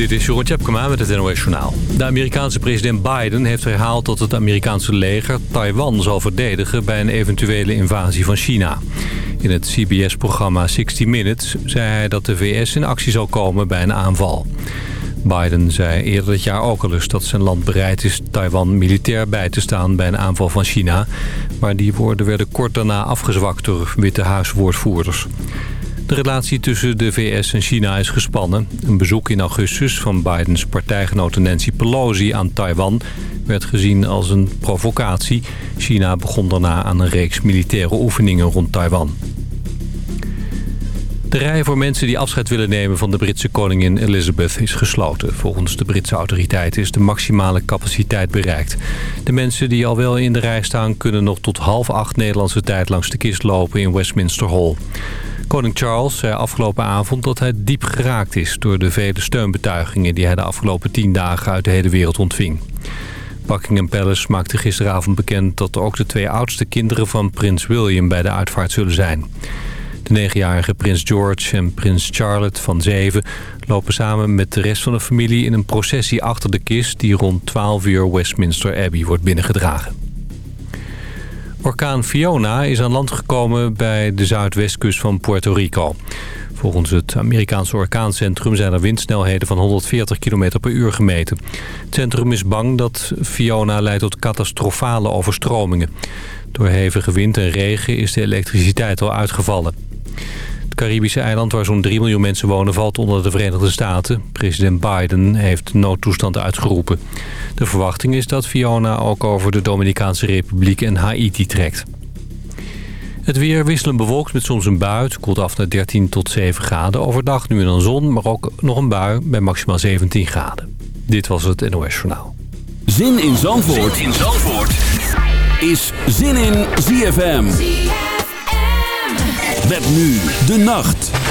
Dit is Jeroen Tjepkema met het NOS Journaal. De Amerikaanse president Biden heeft herhaald dat het Amerikaanse leger Taiwan zal verdedigen bij een eventuele invasie van China. In het CBS-programma 60 Minutes zei hij dat de VS in actie zal komen bij een aanval. Biden zei eerder dit jaar ook al eens dat zijn land bereid is Taiwan militair bij te staan bij een aanval van China. Maar die woorden werden kort daarna afgezwakt door Witte Huiswoordvoerders. De relatie tussen de VS en China is gespannen. Een bezoek in augustus van Bidens partijgenote Nancy Pelosi aan Taiwan werd gezien als een provocatie. China begon daarna aan een reeks militaire oefeningen rond Taiwan. De rij voor mensen die afscheid willen nemen van de Britse koningin Elizabeth is gesloten. Volgens de Britse autoriteiten is de maximale capaciteit bereikt. De mensen die al wel in de rij staan kunnen nog tot half acht Nederlandse tijd langs de kist lopen in Westminster Hall. Koning Charles zei afgelopen avond dat hij diep geraakt is... door de vele steunbetuigingen die hij de afgelopen tien dagen uit de hele wereld ontving. Buckingham Palace maakte gisteravond bekend dat ook de twee oudste kinderen van prins William bij de uitvaart zullen zijn. De negenjarige prins George en prins Charlotte van zeven lopen samen met de rest van de familie in een processie achter de kist die rond 12 uur Westminster Abbey wordt binnengedragen. Orkaan Fiona is aan land gekomen bij de zuidwestkust van Puerto Rico. Volgens het Amerikaanse orkaancentrum zijn er windsnelheden van 140 km per uur gemeten. Het centrum is bang dat Fiona leidt tot catastrofale overstromingen. Door hevige wind en regen is de elektriciteit al uitgevallen. Het Caribische eiland waar zo'n 3 miljoen mensen wonen valt onder de Verenigde Staten. President Biden heeft noodtoestand uitgeroepen. De verwachting is dat Fiona ook over de Dominicaanse Republiek en Haiti trekt. Het weer wisselend bewolkt met soms een bui. Het koelt af naar 13 tot 7 graden. Overdag nu en dan zon, maar ook nog een bui bij maximaal 17 graden. Dit was het NOS Journaal. Zin in Zandvoort, zin in Zandvoort. is Zin in ZFM. Met nu de nacht.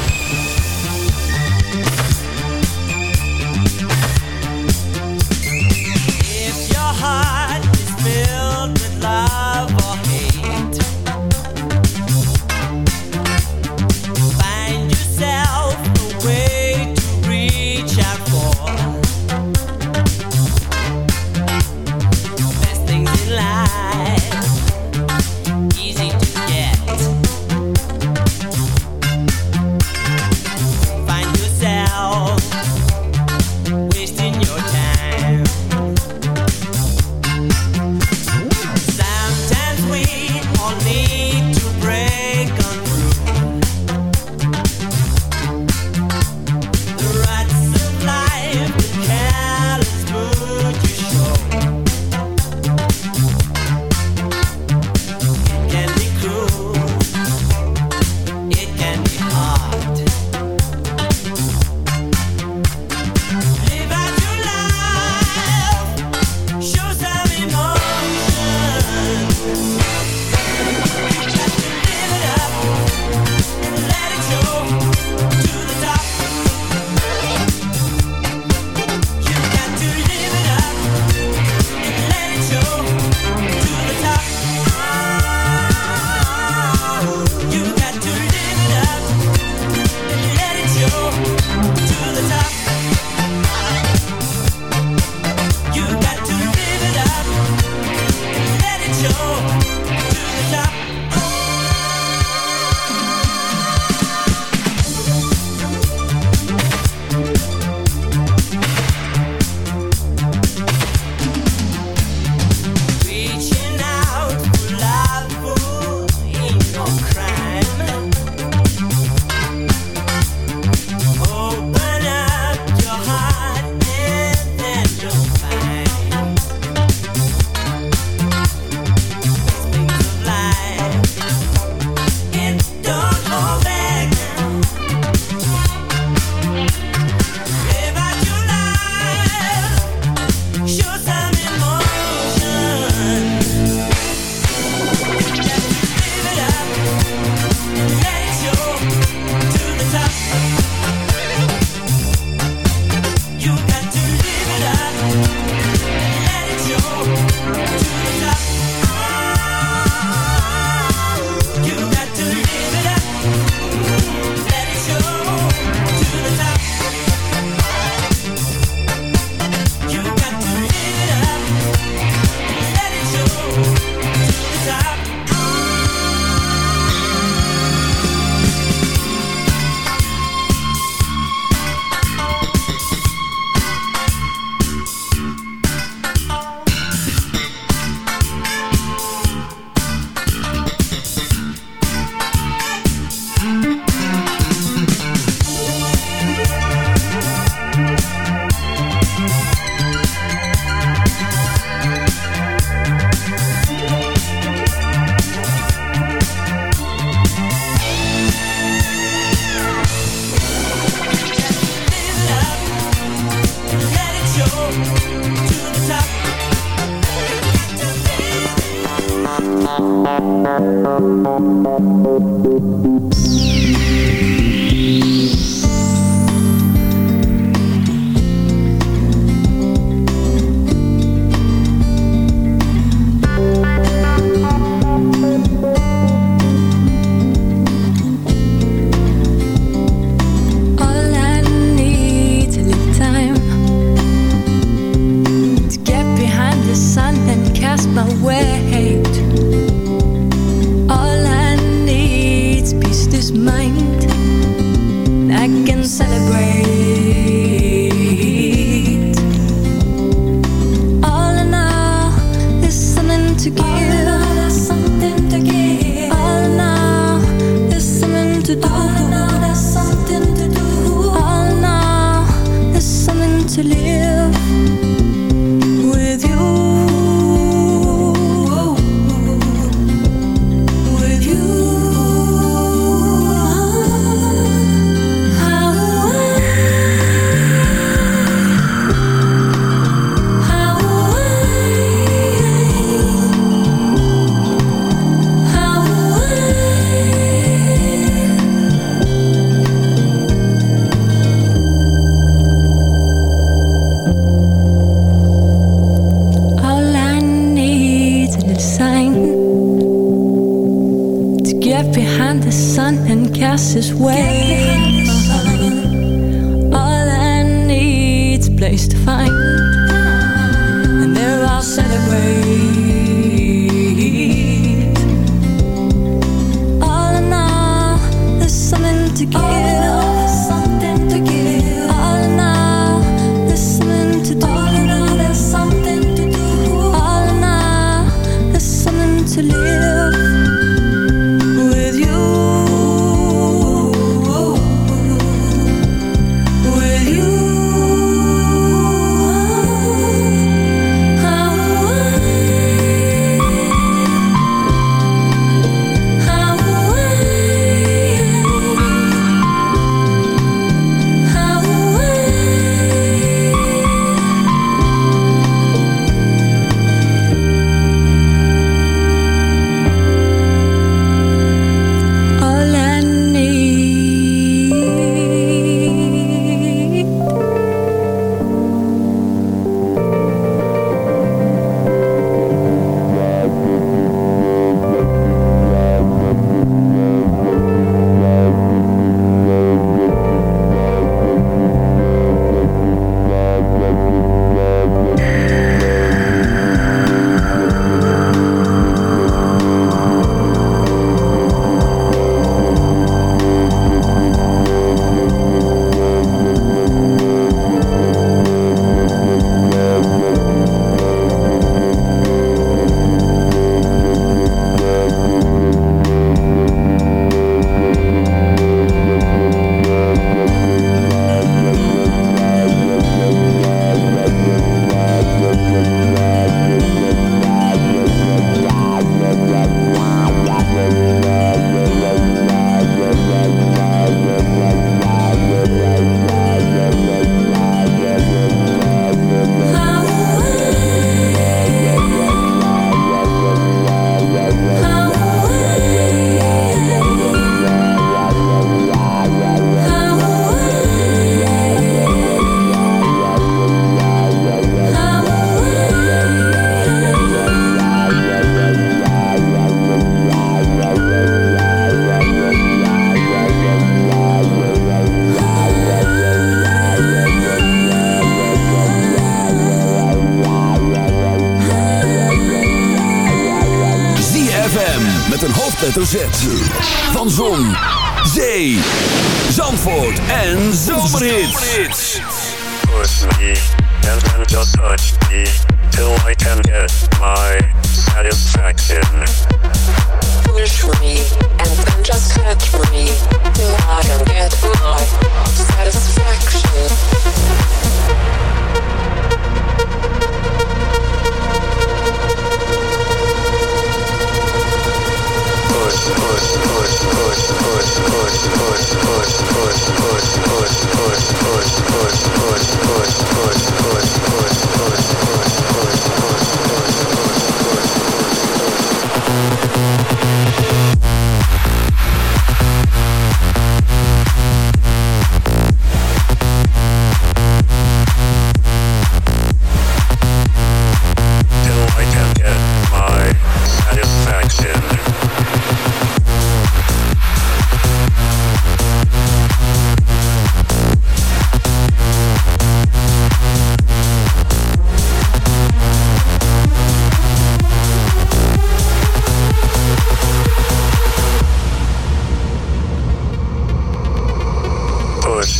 place to find.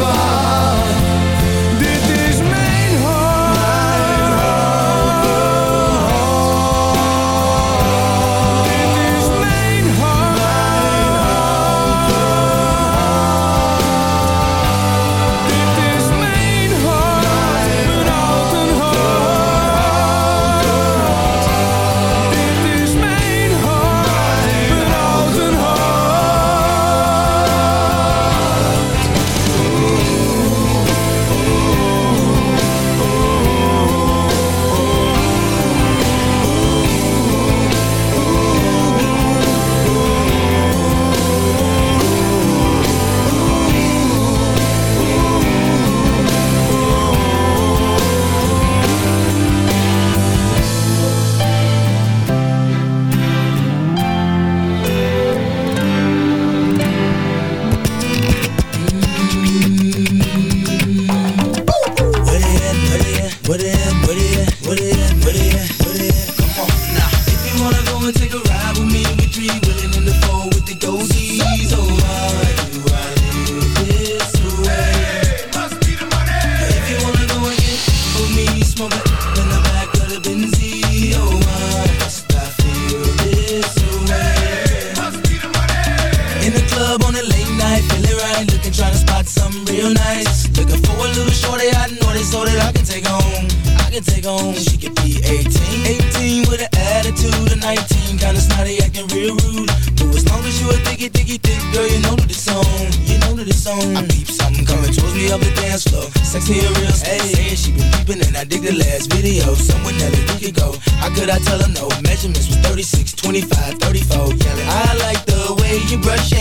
goodbye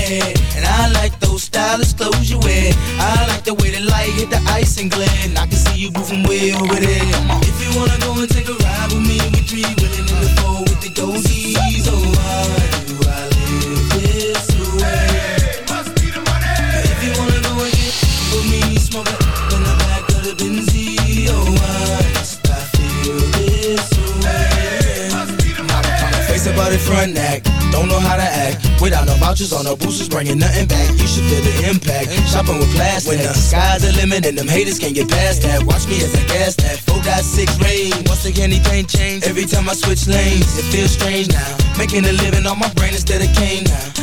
hair, and I like those stylish clothes you wear. I like the way the light hit the ice and and I can see you moving way over there. If you wanna go and take or no boosters, bringing nothing back. You should feel the impact. Shopping with plastic. When the sky's the limit and them haters can't get past that. Watch me as I gas that. 4.6 rain. Once the candy paint change. Every time I switch lanes, it feels strange now. Making a living on my brain instead of cane now.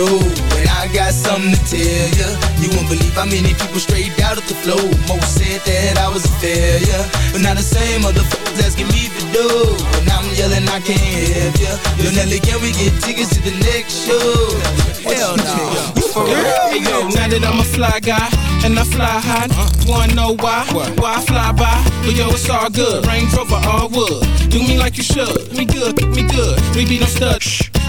know. And I got something to tell ya. You won't believe how many people straight out of the flow. Most said that I was a failure. But now the same motherfuckers asking me for dough. And I'm yelling, I can't help ya. Yo, Nelly, can we get tickets to the next show? Hell no. You for real? Hey yo, now that I'm a fly guy and I fly high, wanna know why? Why I fly by? But yo, it's all good. Range Rover, all wood. Do me like you should. Me good, me good. We be no stud.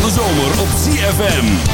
van de zomer op ZFM.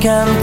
can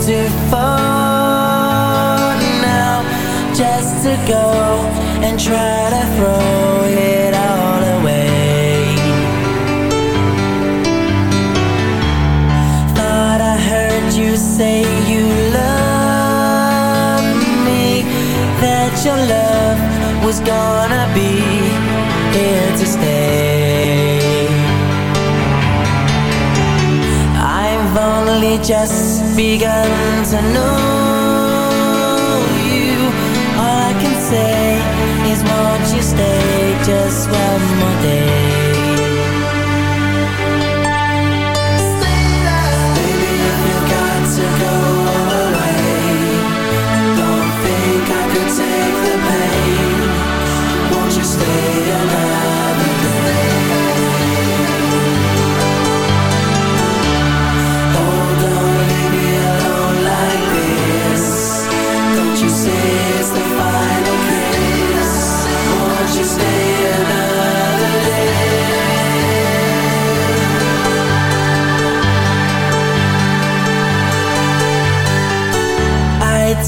just begun to know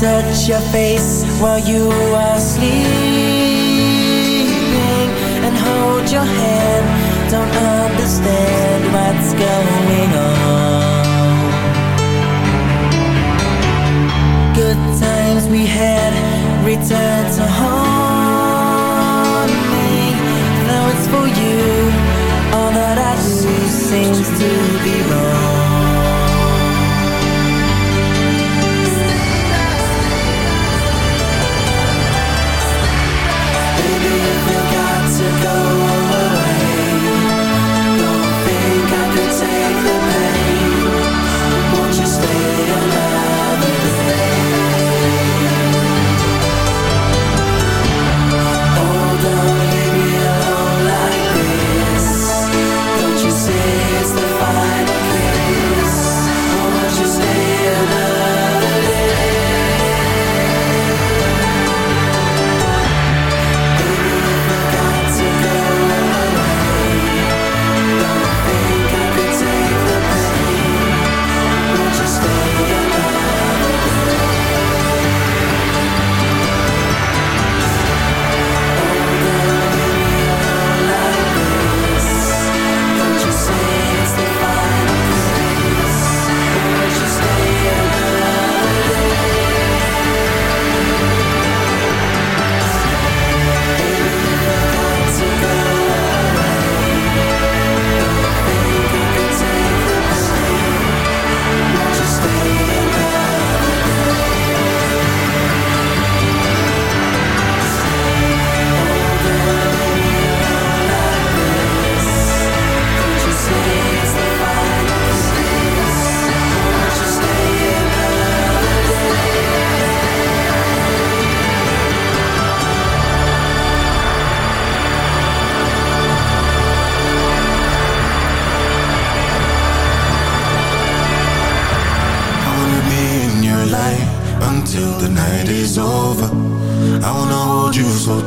touch your face while you are sleeping and hold your hand. Don't understand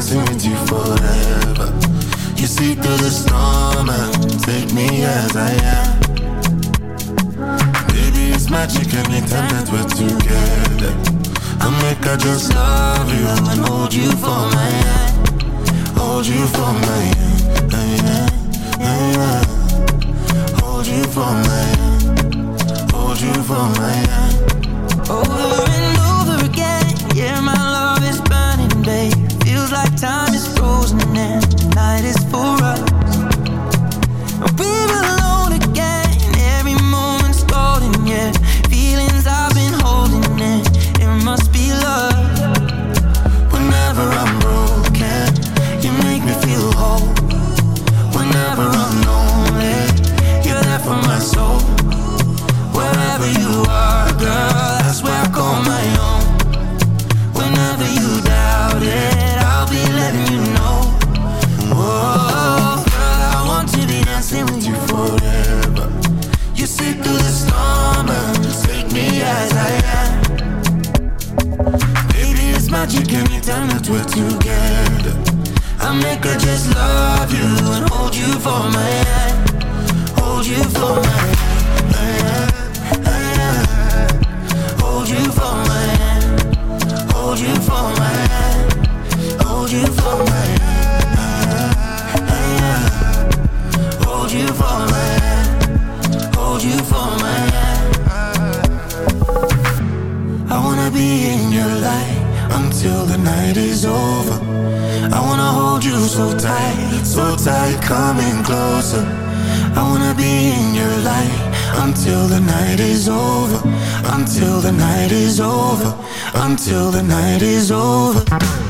Dancing with you forever. You see through the storm and take me as I am. Baby, it's magic anytime that we're together. I make I just love you and hold you for my hand. Hold you for my hand. hand, hand. Hold you for my hand. Hold you for my hand. Over and over again, yeah, my love. Time. dancing with you forever. You see through the storm and just take me as I am. Baby, it's magic anytime that we're together. I make her just love you and hold you for my hand. Hold you for my hand. My hand. Hold you for my hand. Hold you for my hand. Hold you for my hand. Hold you for my hand, hold you for my hand. I wanna be in your light until the night is over. I wanna hold you so tight, so tight, coming closer. I wanna be in your light until the night is over, until the night is over, until the night is over.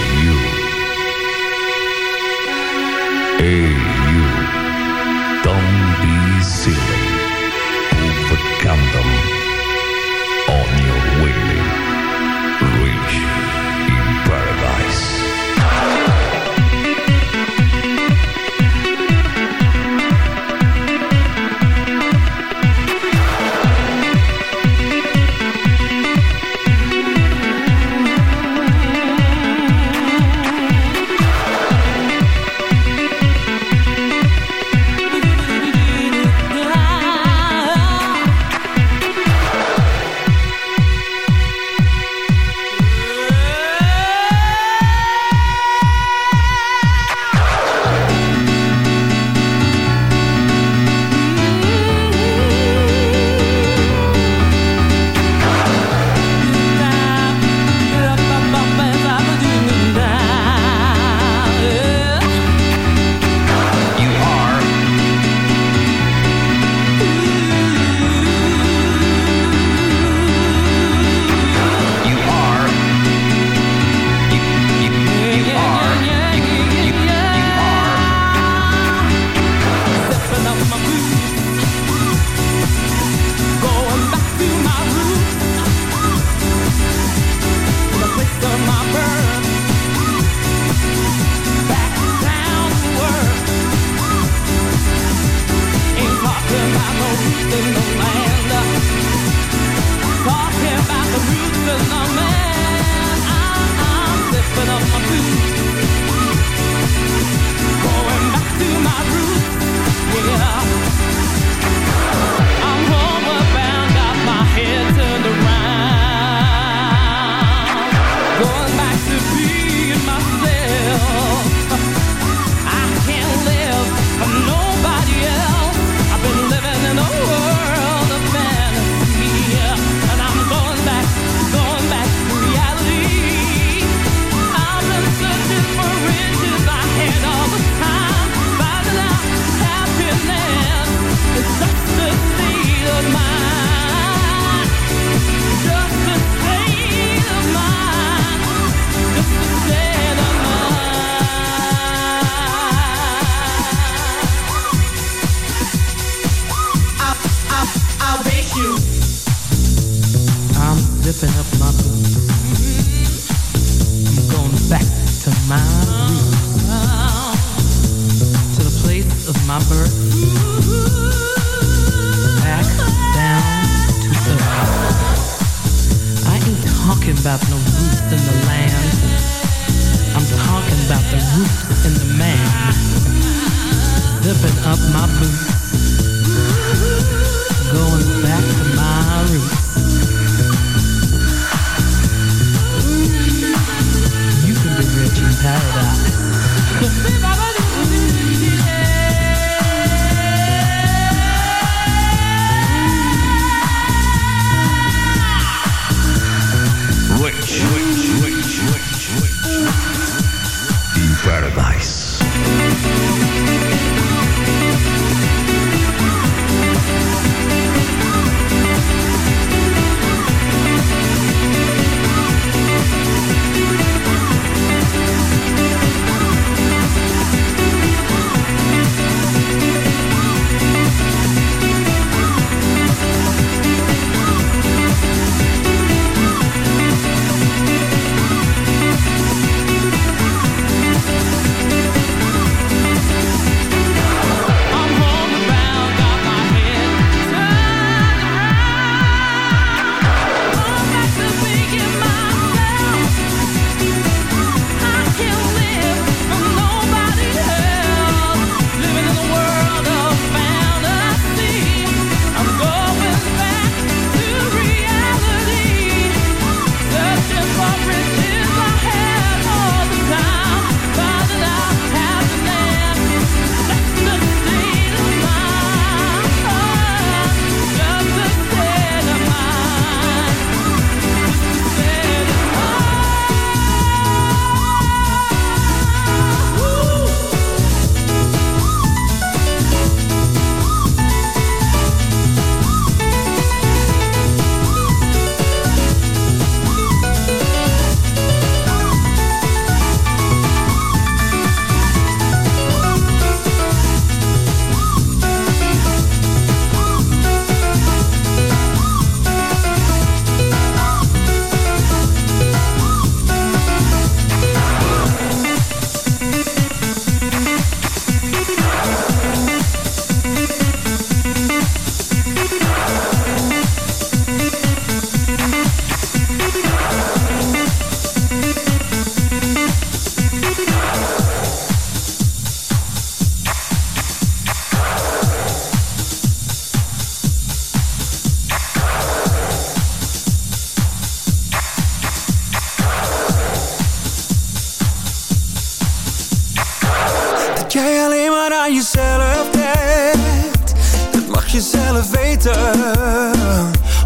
jezelf denkt. Dat mag je zelf weten.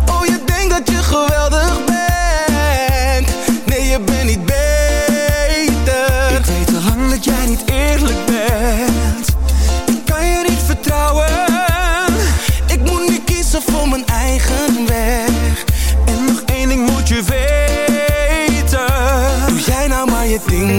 Oh, je denkt dat je geweldig bent. Nee, je bent niet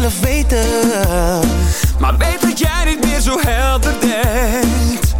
zelf weten. Maar weet dat jij niet meer zo helder denkt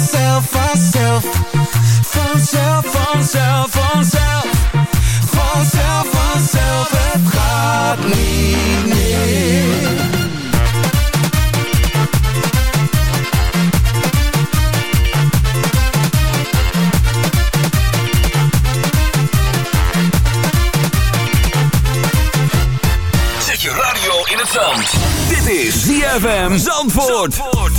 vanzelf Vanzelf, vanzelf, vanzelf Vanzelf, vanzelf, het gaat niet meer Zet je radio in het zand. Dit is ZFM Zandvoort. No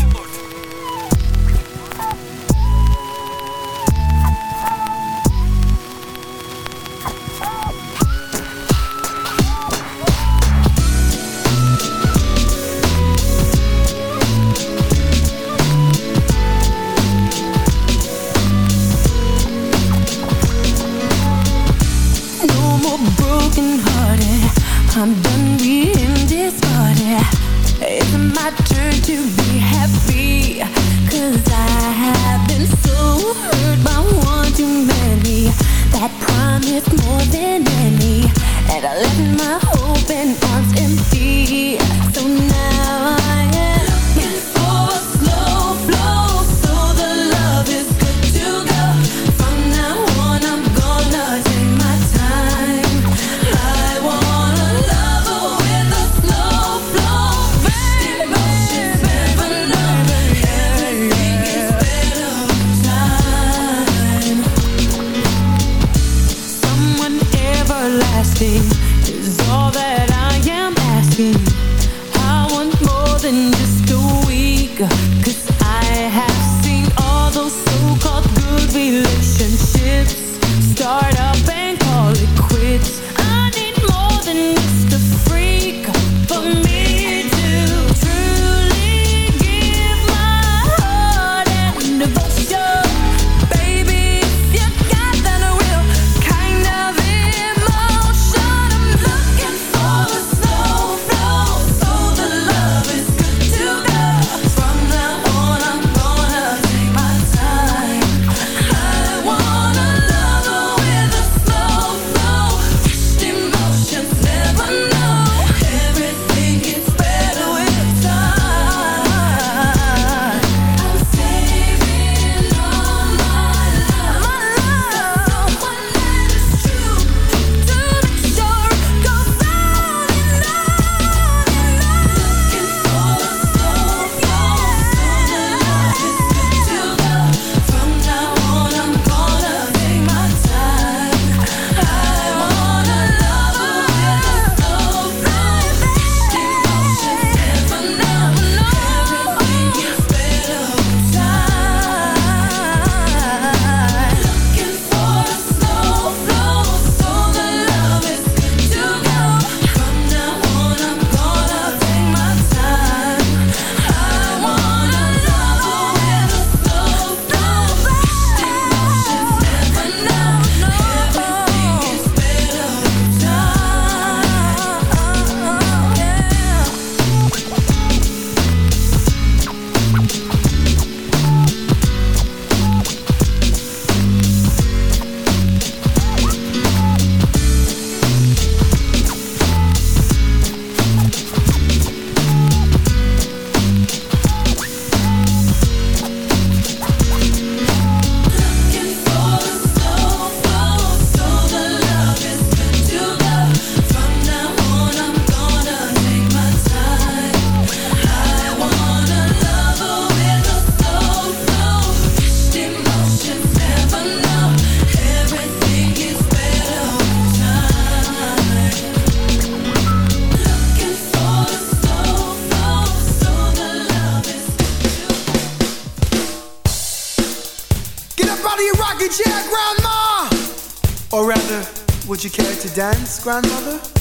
grandmother?